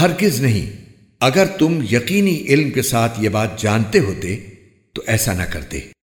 ہرگز نہیں۔ اگر تم یقینی علم کے ساتھ یہ بات جانتے ہوتے، تو ایسا نہ کرتے۔